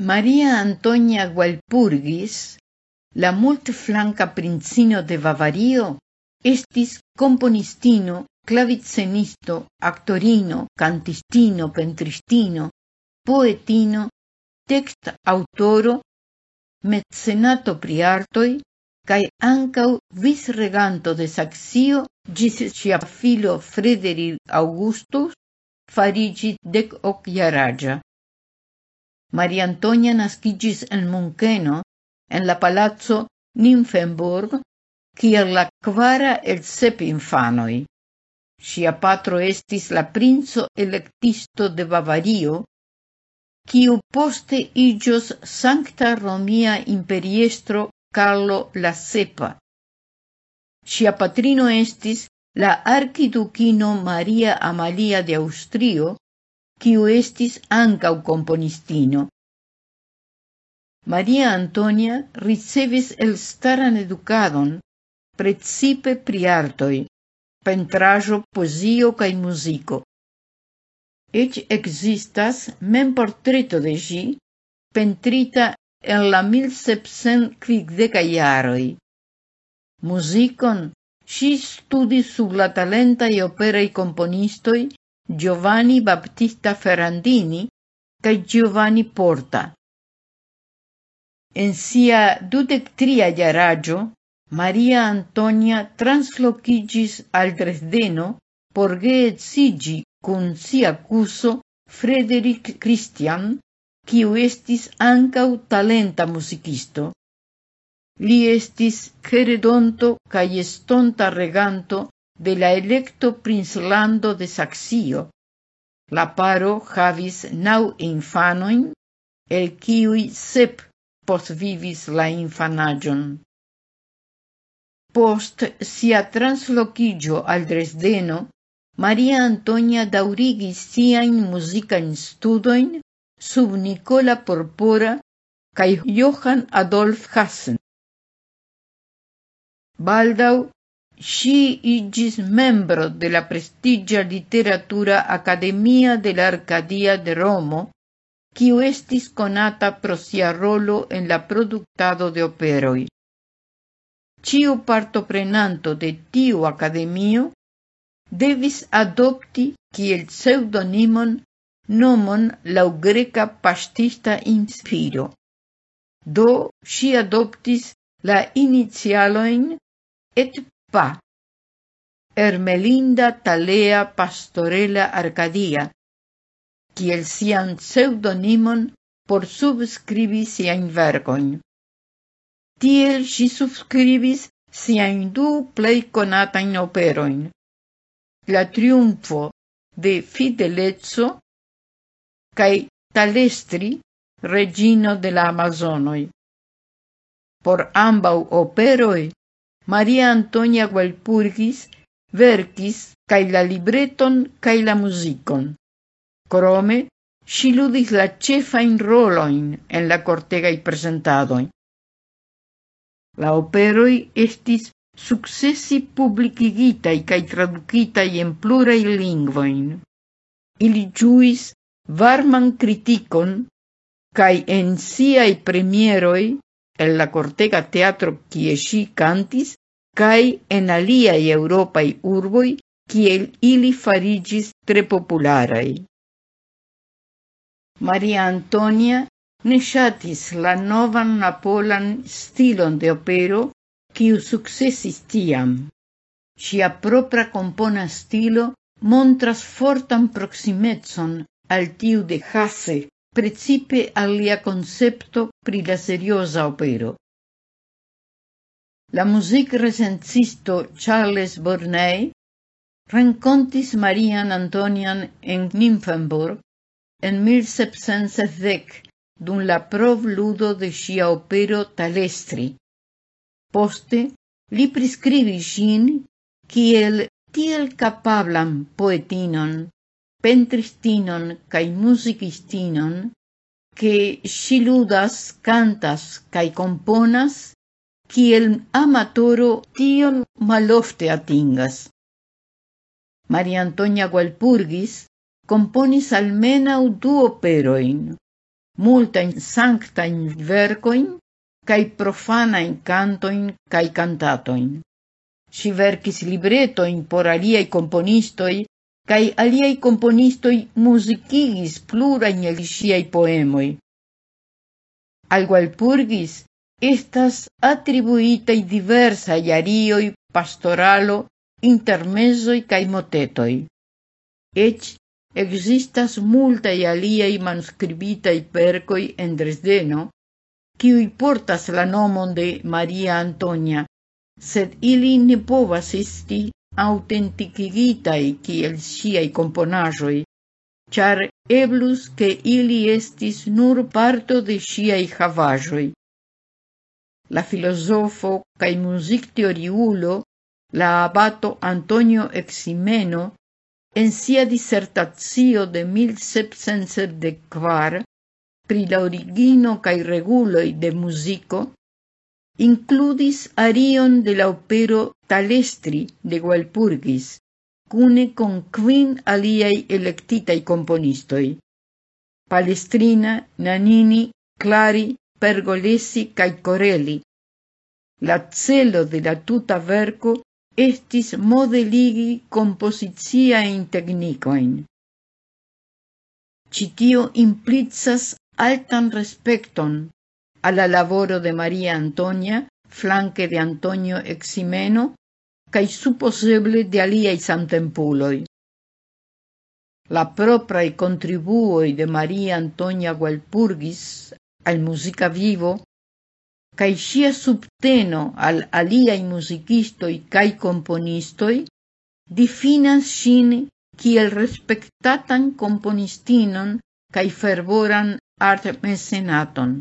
María Antonia Walpurgis, la multflanka princino de Bavario, estis componistino, clavicenisto, actorino, cantistino, pentristino, poetino, text autoro, mecenato pri cae kaj ankaŭ vicreganto de Saxio, ĝis ŝia filo Frederick Augustus fariĝi dekokjaraĝa. Maria Antonia nascigis en Muncheno, en la palazzo Nymphenburg, kiel la quara el sep infanoi. Sia patro estis la princo electisto de Bavario, kiu poste igios Sancta Romia imperiestro Carlo la Sepa. Sia patrino estis la archiduquino Maria Amalia de Austrio, quiu estis ancau componistino. Maria Antonia ricevis elstaran educadon, precipe pri artoi, pentrajo, poesio cae musico. Ec existas men portreto de gi, pentrita en la 1750 iaroi. Muzikon si studis sub la talenta e operei componistoi Giovanni Battista Ferrandini kaj Giovanni Porta. en sia dudectria iaraĝo Maria Antonia translokiĝis al Dresdeno por geedziĝi kun sia kuzo Frederick Christian, kiu estis talenta muzikisto. Li estis heredonto kaj estonta reganto de la electo princlando de Saxio, La paro havis nau infanoin el kiuj sep postvivis la infanagion. Post sia translocigio al Dresdeno, Maria Antonia daurigis siain musicain studoin sub Nicola Porpora cae Johann Adolf Hassen. Baldau si igis membro de la prestigia literatura Academia dell'Arcadia de Romo quiu estis conata pro en la productado de operoi. Ciu partoprenanto de tiu academio devis adopti kiel pseudonimon nomon lau greca pastista inspiro. Do si adoptis la inicialoin et pa. Ermelinda Talea Pastorela Arcadia, kiel sian pseudonimon por subscribi siain vergoin. Tiel si subscribis sian du plei conatain operoin. La triunfo de Fidelezzo cae Talestri, regino de la Amazonoi. Por ambau operoi, Maria Antonia Gualpurgis verkis cae la libreton cae la musicon. Crome, si ludis la cefain roloin en la cortegai presentadoin. La operoi estis successi publicigitai cae traducitai en plurai lingvoin. Ili giuis varman criticon cae en siai premieroi en la cortega teatro quie si cantis cae en aliai europai urboi kiel ili farigis tre popularai. Maria Antonia ne shatis la novan napolan stilon de opero, quiu successis tiam. Sia propra compona stilo montras fortan proximetson al tiu de Hasse, precipe al lia concepto pri la seriosa opero. La music recensisto Charles Bornei rencontis Marian Antonian en Nymphenburg en 1770 dum la prov ludo de sia opero Talestri. Poste li priskribis ŝin kiel tiel capablam poetinon, pentristinon cae musicistinon, che si ludas, cantas cae componas, kiel amatoro tion malofte atingas. Maria Antonia Gualpurgis componis almenau du operoin, multain sanctain vercoin, cae profanain cantoin cae cantatoin. Si vercis libretoin por aliai componistoi, cae aliai componistoi musicigis plurain el siai poemoi. Al Walpurgis estas atribuitai diversai arioi pastoralo intermezoi cae motetoi. Ec Existas multaj aliaj manuskribitaj percoi en Dresdeno, qui portas la nomon de Maria Antonia, sed ili ne povas esti autentikigitaj kiel ŝiaj komponaĵoj, ĉar eblus ke ili estis nur parto de ŝiaj havaĵoj. La filozofo cae music teoriulo, la abato Antonio Eximeno, En sia dissertazio de 1774 pri la origino cae reguloi de musico, includis arion de la opero Talestri de Walpurgis, cune con quin aliai electitai componistoi. Palestrina, Nanini, Clari, Pergolesi cae Corelli. La celo de la tuta verco estis modeligi compoziciaen teknikojn. Ĉi tio implicas altan respecton a la laboro de Maria Antonia flanke de Antonio Eximeno kaj supozeble de aliaj samtempuloj. La propraj contribuoi de Maria Antonia Gualpurgis al muzika vivo cae sia subteno al aliai musicistoi cae componistoi difinas sin kiel respectatan componistinon cae fervoran art mecenaton.